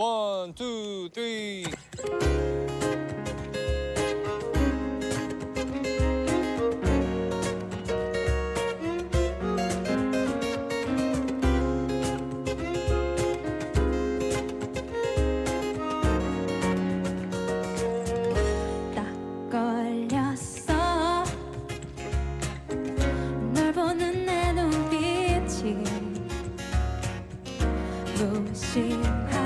원, 투, 쓰리. 딱 걸렸어 널 보는 내 눈빛이 무심한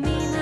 comigo.